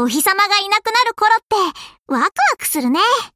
お日様がいなくなる頃って、ワクワクするね。